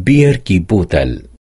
بير كي بوتل.